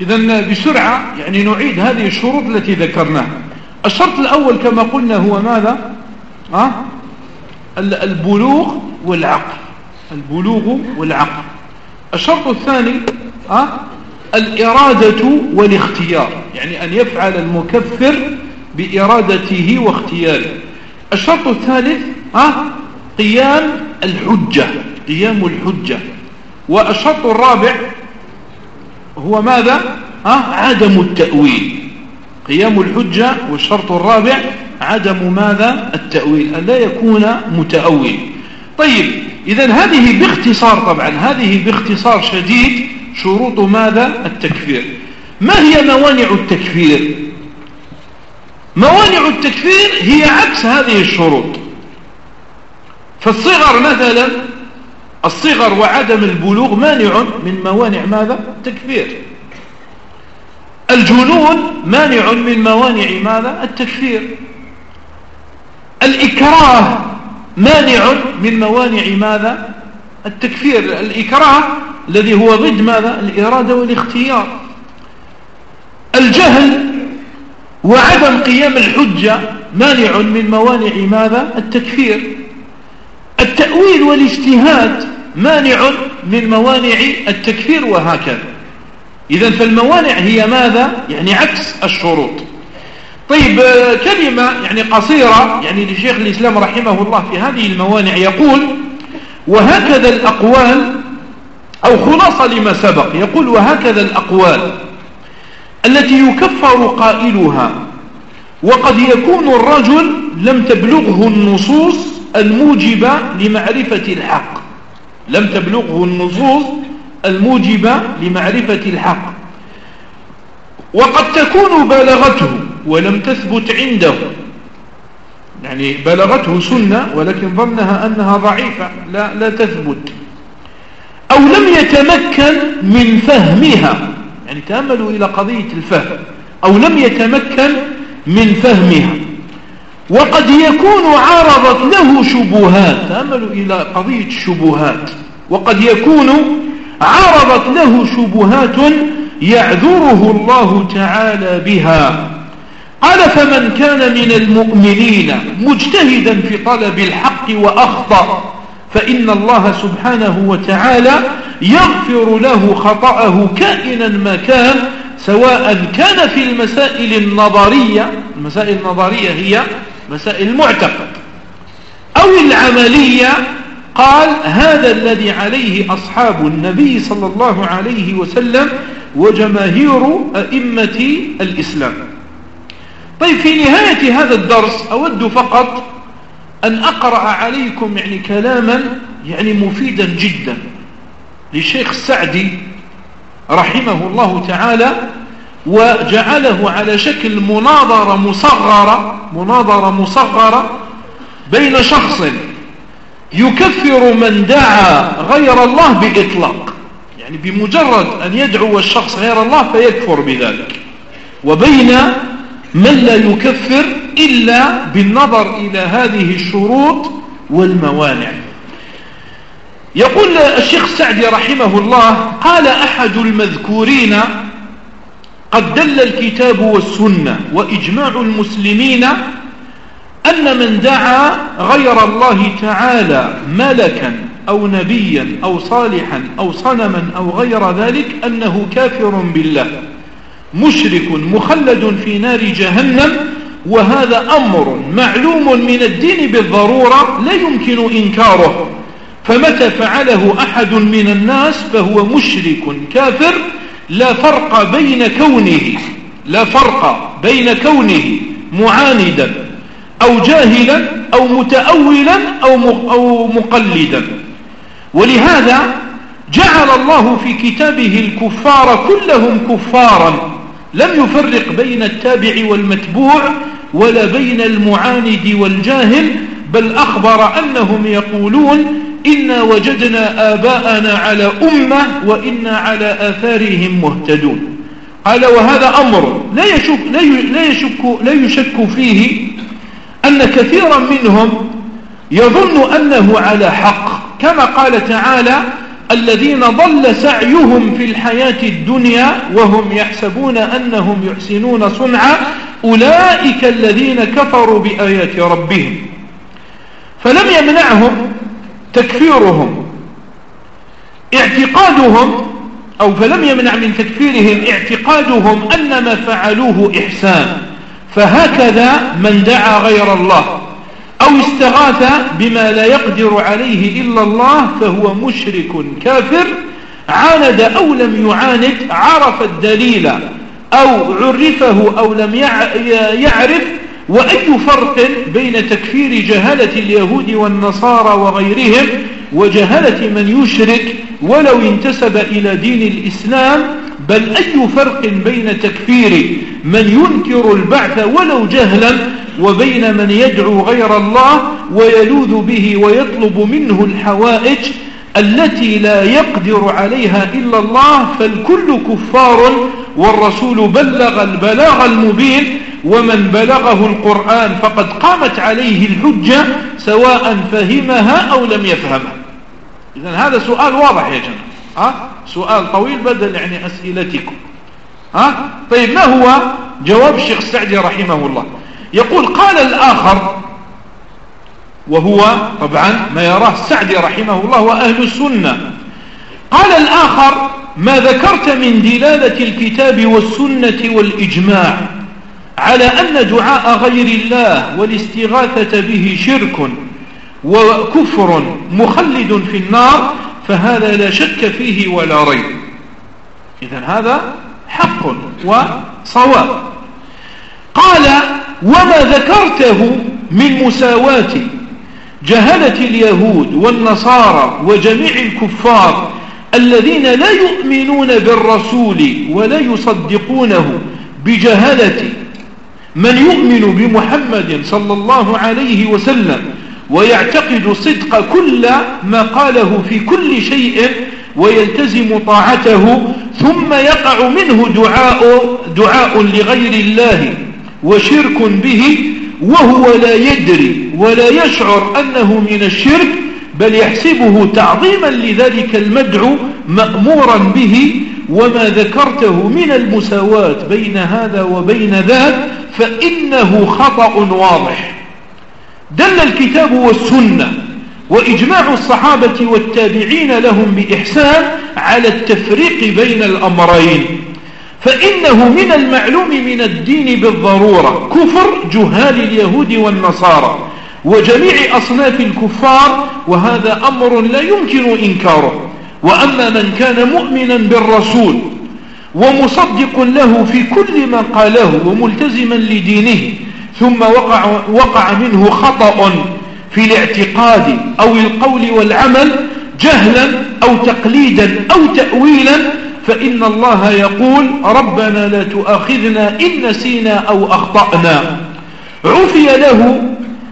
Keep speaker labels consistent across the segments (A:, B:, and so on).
A: إذا بسرعة يعني نعيد هذه الشروط التي ذكرناها. الشرط الأول كما قلنا هو ماذا؟ أه؟ البلوغ والعقل. البلوغ والعقل. الشرط الثاني أه؟ الإرادة والاختيار. يعني أن يفعل المكفر بإرادته واختياره. الشرط الثالث أه؟ قيام الحجة. قيام الحجة. والشرط الرابع هو ماذا؟ أه؟ عدم التأويل. قيام الحجة والشرط الرابع عدم ماذا؟ التأويل أن لا يكون متأول. طيب إذا هذه باختصار طبعا هذه باختصار شديد شروط ماذا؟ التكفير. ما هي موانع التكفير؟ موانع التكفير هي عكس هذه الشروط. فالصغر مثلا الصغر وعدم البلوغ مانع من موانع ماذا؟ التكفير الجنون مانع من موانع ماذا؟ التكفير الإكراه مانع من موانع ماذا؟ التكفير الإكراه الذي هو ضد ماذا؟ الإرادة والاختيار. الجهل وعدم قيام الحجة مانع من موانع ماذا؟ التكفير. التأويل والاجتهاد مانع من موانع التكفير وهكذا. إذا فالموانع هي ماذا؟ يعني عكس الشروط. طيب كلمة يعني قصيرة يعني لشيخ الإسلام رحمه الله في هذه الموانع يقول وهكذا الأقوال أو خلاصة لما سبق يقول وهكذا الأقوال التي يكفر قائلها وقد يكون الرجل لم تبلغه النصوص الموجبة لمعرفة الحق. لم تبلغه النصوص الموجبة لمعرفة الحق. وقد تكون بلغته ولم تثبت عنده. يعني بلغته سنة ولكن ظنها أنها ضعيفة لا, لا تثبت. أو لم يتمكن من فهمها. يعني تأملوا إلى قضية الفهم. أو لم يتمكن من فهمها. وقد يكون عارضت له شبهات تأملوا إلى قضية الشبهات وقد يكون عارضت له شبهات يعذره الله تعالى بها. قال فمن كان من المؤمنين مجتهدا في طلب الحق وأخطأ فإن الله سبحانه وتعالى يغفر له خطأه كائنا ما كان سواء كان في المسائل النظرية المسائل النظرية هي مسائل المعتقد أو العملية قال هذا الذي عليه أصحاب النبي صلى الله عليه وسلم وجماهير أئمة الإسلام. طيب في نهاية هذا الدرس أود فقط أن أقرأ عليكم يعني كلاما يعني مفيدا جدا لشيخ السعدي رحمه الله تعالى وجعله على شكل مناظرة مصغرة مناظرة مصغرة بين شخص يكفر من دعا غير الله بإطلاق. يعني بمجرد أن يدعو الشخص غير الله فيكفر بذلك. وبين من لا يكفر إلا بالنظر إلى هذه الشروط والموانع. يقول الشيخ السعدي رحمه الله قال أحد المذكورين قد دل الكتاب والسنة وإجماع المسلمين أن من دعا غير الله تعالى ملكا أو نبيا أو صالحا أو صنما أو غير ذلك أنه كافر بالله مشرك مخلد في نار جهنم وهذا أمر معلوم من الدين بالضرورة لا يمكن إنكاره. فمتى فعله أحد من الناس فهو مشرك كافر لا فرق بين كونه لا فرق بين كونه معاندا أو جاهلا أو متأولا أو مقلدا. ولهذا جعل الله في كتابه الكفار كلهم كفارا. لم يفرق بين التابع والمتبوع ولا بين المعاند والجاهل بل أخبر أنهم يقولون إنا وجدنا آباءنا على أمة وإنا على آثارهم مهتدون. قال وهذا أمر لا يشك, لا يشك, لا يشك فيه أن كثيرا منهم يظن أنه على حق. كما قال تعالى الذين ضل سعيهم في الحياة الدنيا وهم يحسبون أنهم يحسنون صنعا أولئك الذين كفروا بآيات ربهم. فلم يمنعهم تكفيرهم. اعتقادهم أو فلم يمنع من تكفيرهم اعتقادهم أن ما فعلوه إحسان. فهكذا من دعا غير الله أو استغاث بما لا يقدر عليه إلا الله فهو مشرك كافر عاند أو لم يعاند عرف الدليل أو عرفه أو لم يعرف وأي فرق بين تكفير جهلة اليهود والنصارى وغيرهم وجهلة من يشرك ولو انتسب إلى دين الإسلام؟ بل أي فرق بين تكفير من ينكر البعث ولو جهلا وبين من يدعو غير الله ويلوذ به ويطلب منه الحوائج التي لا يقدر عليها إلا الله؟ فالكل كفار والرسول بلغ البلاغ المبين ومن بلغه القرآن فقد قامت عليه الحجة سواء فهمها أو لم يفهمها. إذا هذا سؤال واضح يا جماعة. ها؟ سؤال طويل بدل يعني أسئلتكم. ها؟ طيب ما هو جواب الشيخ السعدي رحمه الله؟ يقول قال الآخر وهو طبعا ما يراه السعدي رحمه الله وأهل السنة قال الآخر ما ذكرت من دلالة الكتاب والسنة والإجماع. على أن دعاء غير الله والاستغاثة به شرك وكفر مخلد في النار فهذا لا شك فيه ولا ريب. إذا هذا حق وصواب. قال وما ذكرته من مساواة جهلة اليهود والنصارى وجميع الكفار الذين لا يؤمنون بالرسول ولا يصدقونه بجهلة من يؤمن بمحمد صلى الله عليه وسلم ويعتقد صدق كل ما قاله في كل شيء ويلتزم طاعته ثم يقع منه دعاء, دعاء لغير الله وشرك به وهو لا يدري ولا يشعر أنه من الشرك بل يحسبه تعظيما لذلك المدعو مأمورا به وما ذكرته من المساواة بين هذا وبين ذاك فإنه خطأ واضح. دل الكتاب والسنة وإجماع الصحابة والتابعين لهم بإحسان على التفريق بين الأمرين. فإنه من المعلوم من الدين بالضرورة كفر جهال اليهود والنصارى وجميع أصناف الكفار وهذا أمر لا يمكن إنكاره. وأما من كان مؤمنا بالرسول ومصدق له في كل ما قاله وملتزما لدينه ثم وقع, وقع منه خطأ في الاعتقاد أو القول والعمل جهلا أو تقليدا أو تأويلا فإن الله يقول ربنا لا تؤاخذنا إن نسينا أو أخطأنا عفي له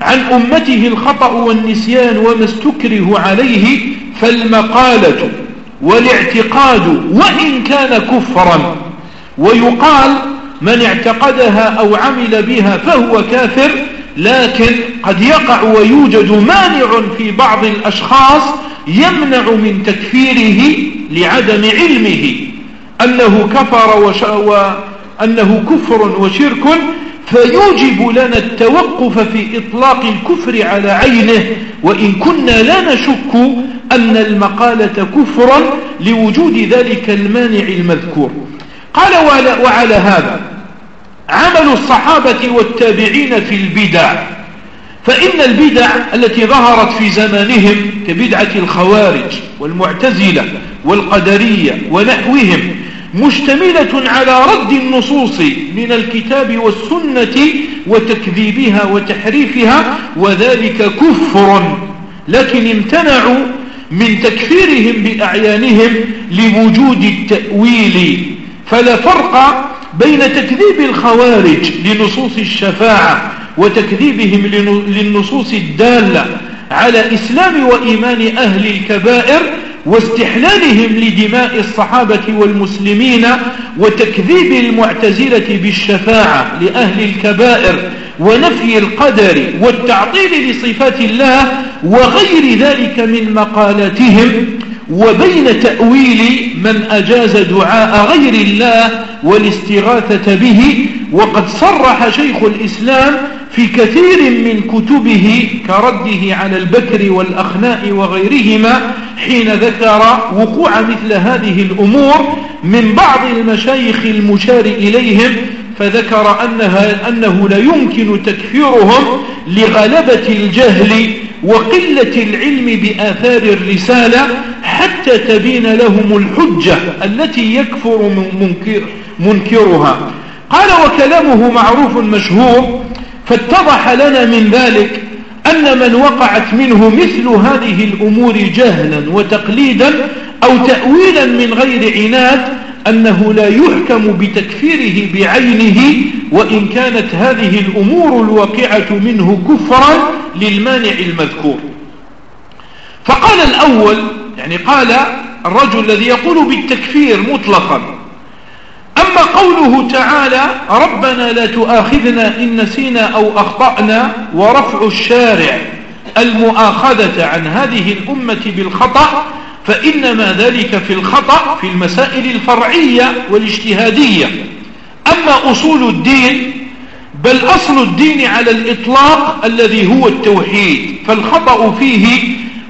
A: عن أمته الخطأ والنسيان وما استكره عليه فالمقالة والاعتقاد وإن كان كفرا ويقال من اعتقدها أو عمل بها فهو كافر لكن قد يقع ويوجد مانع في بعض الأشخاص يمنع من تكفيره لعدم علمه. أنه كفر وش... وأنه كفر وشرك فيوجب لنا التوقف في إطلاق الكفر على عينه وإن كنا لا نشك أن المقالة كفرا لوجود ذلك المانع المذكور. قال وعلى هذا عمل الصحابة والتابعين في البدع فإن البدع التي ظهرت في زمانهم كبدعة الخوارج والمعتزلة والقدرية ونحوهم مشتملة على رد النصوص من الكتاب والسنة وتكذيبها وتحريفها وذلك كفر لكن امتنعوا من تكفيرهم بأعيانهم لوجود التأويل. فلا فرق بين تكذيب الخوارج لنصوص الشفاعة وتكذيبهم للنصوص الدالة على إسلام وإيمان أهل الكبائر واستحلالهم لدماء الصحابة والمسلمين وتكذيب المعتزلة بالشفاعة لأهل الكبائر ونفي القدر والتعطيل لصفات الله وغير ذلك من مقالاتهم وبين تأويل من أجاز دعاء غير الله والاستغاثة به وقد صرح شيخ الإسلام في كثير من كتبه كرده على البكر والأخناء وغيرهما حين ذكر وقوع مثل هذه الأمور من بعض المشايخ المشار إليهم فذكر أنها أنه لا يمكن تكفيرهم لغلبة الجهل وقلة العلم بآثار الرسالة حتى تبين لهم الحجة التي يكفر منكر منكرها. قال وكلامه معروف مشهور فاتضح لنا من ذلك أن من وقعت منه مثل هذه الأمور جهلا وتقليدا أو تأويلا من غير عناد أنه لا يحكم بتكفيره بعينه وإن كانت هذه الأمور الواقعة منه كفرا للمانع المذكور. فقال الأول يعني قال الرجل الذي يقول بالتكفير مطلقا أما قوله تعالى ربنا لا تؤاخذنا إن نسينا أو أخطأنا ورفع الشارع المؤاخذة عن هذه الأمة بالخطأ فإنما ذلك في الخطأ في المسائل الفرعية والاجتهادية. أما أصول الدين بل أصل الدين على الإطلاق الذي هو التوحيد فالخطأ فيه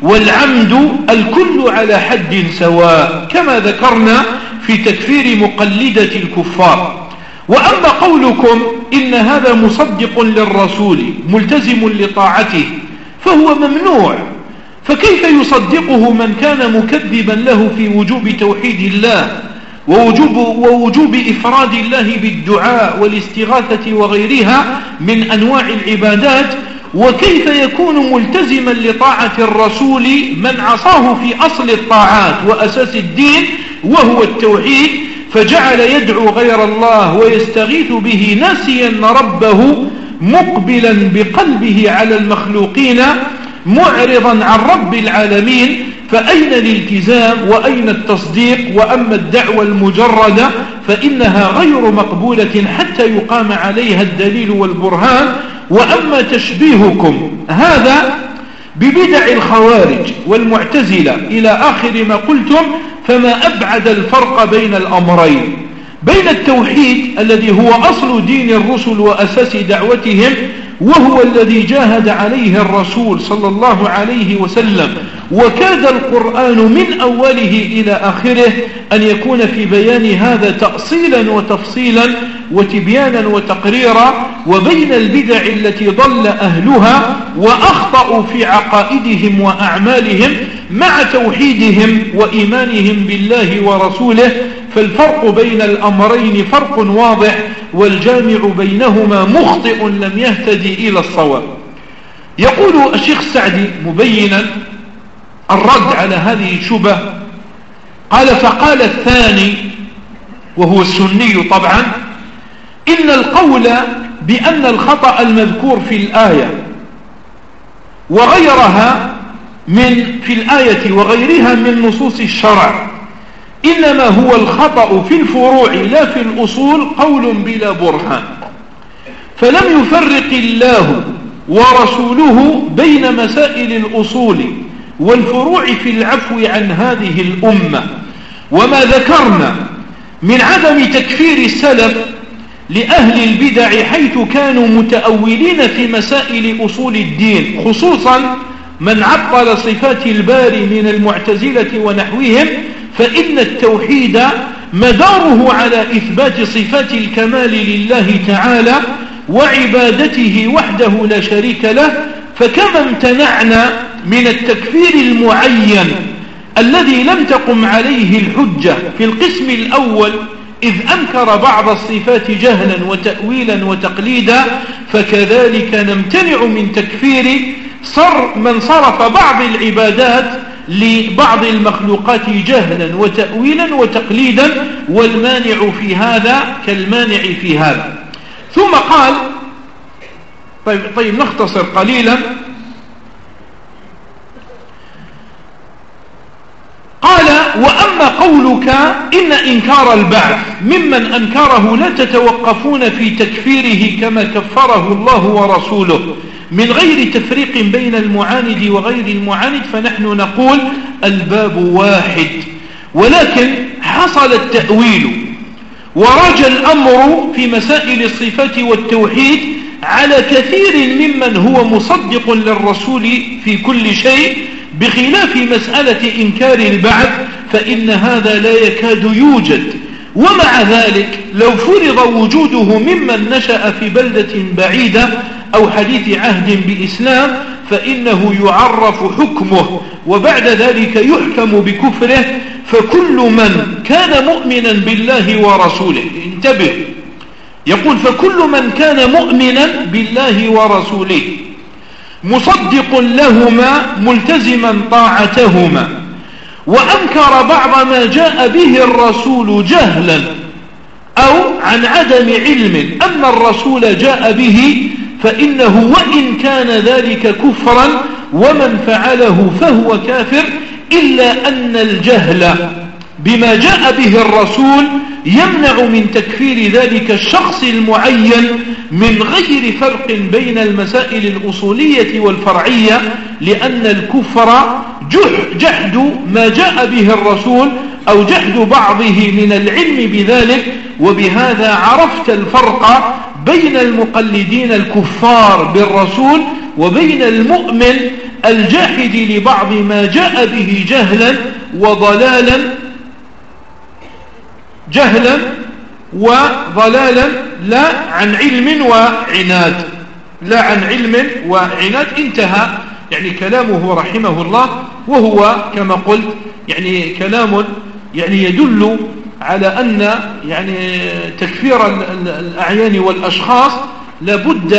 A: والعمد الكل على حد سواء كما ذكرنا في تكفير مقلدة الكفار. وأما قولكم إن هذا مصدق للرسول ملتزم لطاعته فهو ممنوع. فكيف يصدقه من كان مكذبا له في وجوب توحيد الله ووجوب, ووجوب إفراد الله بالدعاء والاستغاثة وغيرها من أنواع العبادات؟ وكيف يكون ملتزما لطاعة الرسول من عصاه في أصل الطاعات وأساس الدين وهو التوحيد؟ فجعل يدعو غير الله ويستغيث به ناسيا ربه مقبلا بقلبه على المخلوقين معرضا عن رب العالمين فأين الالتزام وأين التصديق؟ وأما الدعوة المجردة فإنها غير مقبولة حتى يقام عليها الدليل والبرهان. وأما تشبيهكم هذا ببدع الخوارج والمعتزلة إلى آخر ما قلتم فما أبعد الفرق بين الأمرين. بين التوحيد الذي هو أصل دين الرسل وأساس دعوتهم وهو الذي جاهد عليه الرسول صلى الله عليه وسلم. وكاد القرآن من أوله إلى آخره أن يكون في بيان هذا تأصيلا وتفصيلا وتبيانا وتقريرا وبين البدع التي ضل أهلها وأخطأوا في عقائدهم وأعمالهم مع توحيدهم وإيمانهم بالله ورسوله. فالفرق بين الأمرين فرق واضح. والجامع بينهما مخطئ لم يهتدي إلى الصواب. يقول الشيخ السعدي مبينا الرد على هذه الشبه قال فقال الثاني وهو السني طبعا إن القول بأن الخطأ المذكور في الآية وغيرها من في الآية وغيرها من نصوص الشرع إنما هو الخطأ في الفروع لا في الأصول قول بلا برهان. فلم يفرق الله ورسوله بين مسائل الأصول والفروع في العفو عن هذه الأمة. وما ذكرنا من عدم تكفير السلف لأهل البدع حيث كانوا متأولين في مسائل أصول الدين خصوصا من عطل صفات الباري من المعتزلة ونحوهم فإن التوحيد مداره على إثبات صفات الكمال لله تعالى وعبادته وحده لا شريك له فكما امتنعنا من التكفير المعين الذي لم تقم عليه الحجة في القسم الأول إذ أنكر بعض الصفات جهلا وتأويلا وتقليدا فكذلك نمتنع من تكفير صر من صرف بعض العبادات لبعض المخلوقات جهلا وتأويلا وتقليدا والمانع في هذا كالمانع في هذا. ثم قال طيب, طيب نختصر قليلا. قال وأما قولك إن إنكار البعث ممن أنكره لا تتوقفون في تكفيره كما كفره الله ورسوله. من غير تفريق بين المعاند وغير المعاند فنحن نقول الباب واحد. ولكن حصل التأويل ورجى الأمر في مسائل الصفة والتوحيد على كثير ممن هو مصدق للرسول في كل شيء بخلاف مسألة إنكار البعث فإن هذا لا يكاد يوجد. ومع ذلك لو فرض وجوده ممن نشأ في بلدة بعيدة أو حديث عهد بإسلام فإنه يعرف حكمه وبعد ذلك يحكم بكفره فكل من كان مؤمنا بالله ورسوله انتبه. يقول فكل من كان مؤمنا بالله ورسوله مصدق لهما ملتزما طاعتهما وأنكر بعض ما جاء به الرسول جهلا أو عن عدم علم أن الرسول جاء به فإنه وإن كان ذلك كفرا ومن فعله فهو كافر إلا أن الجهل بما جاء به الرسول يمنع من تكفير ذلك الشخص المعين من غير فرق بين المسائل الأصولية والفرعية لأن الكفر جحد ما جاء به الرسول أو جحد بعضه من العلم بذلك وبهذا عرفت الفرق بين المقلدين الكفار بالرسول وبين المؤمن الجاحد لبعض ما جاء به جهلا وضلالا جهلا وضلالا لا عن علم وعناد. لا عن علم وعناد انتهى. يعني كلامه رحمه الله وهو كما قلت يعني كلام يعني يدل على أن يعني تكفير الأعيان والأشخاص لابد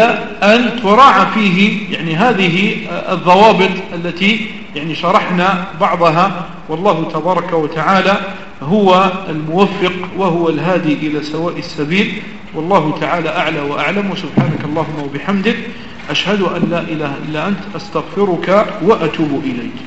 A: أن تراعى فيه يعني هذه الضوابط التي يعني شرحنا بعضها. والله تبارك وتعالى هو الموفق وهو الهادي إلى سواء السبيل. والله تعالى أعلى وأعلم. وسبحانك اللهم وبحمدك أشهد أن لا إله إلا أنت أستغفرك وأتوب إليك.